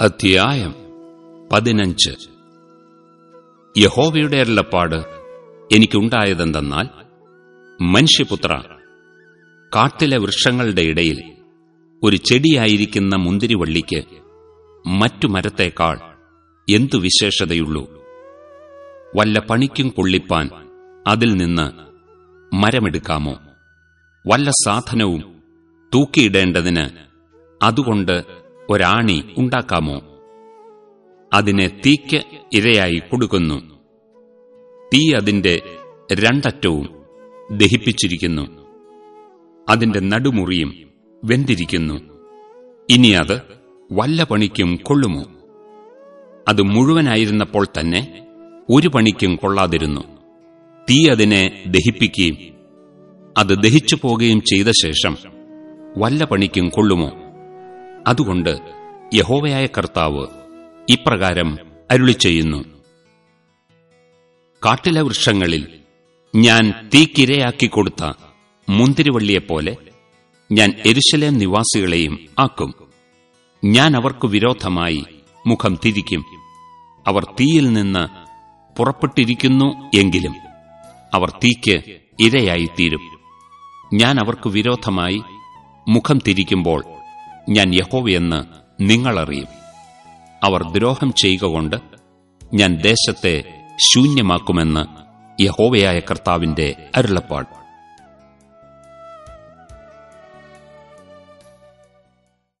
അധ്യായം പതിനഞ്ച്. യഹോവയുടെ അരുളപ്പാട് എനിക്കുണ്ടായതെന്തെന്നാൽ മനുഷ്യപുത്ര കാട്ടിലെ വൃക്ഷങ്ങളുടെ ഇടയിൽ ഒരു ചെടിയായിരിക്കുന്ന മുന്തിരിവള്ളിക്ക് മറ്റു മരത്തേക്കാൾ എന്തു വിശേഷതയുള്ളൂ? വല്ല പണിക്കും കൊള്ളിപ്പാൻ അതിൽ നിന്ന് മരമെടുക്കാമോ? വല്ല സാധനവും തൂക്കിയിടേണ്ടതിന് അതുകൊണ്ട് ഒരാണി ഉണ്ടാക്കാമോ? അതിനെ തീക്ക് ഇരയായി കൊടുക്കുന്നു. തീ അതിന്റെ രണ്ടറ്റവും ദഹിപ്പിച്ചിരിക്കുന്നു. അതിന്റെ നടുമുറിയും വെന്തിരിക്കുന്നു. ഇനി അത് വല്ല പണിക്കും കൊള്ളുമോ? അത് മുഴുവനായിരുന്നപ്പോൾ തന്നെ ഒരു പണിക്കും കൊള്ളാതിരുന്നു. തീ അതിനെ ദഹിപ്പിക്കുകയും അത് ദഹിച്ചു പോകുകയും ചെയ്ത ശേഷം വല്ല പണിക്കും കൊള്ളുമോ? അതുകൊണ്ട് യഹോവയായ കർത്താവ് ഇപ്രകാരം അരുളി ചെയ്യുന്നു കാട്ടിലെ വൃക്ഷങ്ങളിൽ ഞാൻ തീക്കിരയാക്കി കൊടുത്ത മുന്തിരിവള്ളിയെപ്പോലെ ഞാൻ എരുശലേം നിവാസികളെയും ആക്കും. ഞാൻ അവർക്ക് വിരോധമായി മുഖം തിരിക്കും. അവർ തീയിൽ നിന്ന് പുറപ്പെട്ടിരിക്കുന്നു എങ്കിലും അവർ തീക്ക് ഇരയായിത്തീരും. ഞാൻ അവർക്ക് വിരോധമായി മുഖം തിരിക്കുമ്പോൾ ഞാൻ യഹോവയെന്ന് നിങ്ങളറിയും. അവർ ദ്രോഹം ചെയ്യുക കൊണ്ട് ഞാൻ ദേശത്തെ ശൂന്യമാക്കുമെന്ന് യഹോവയായ കർത്താവിന്റെ അരുളപ്പാട്.